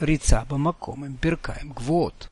Рицаба маком имперкаем гвот.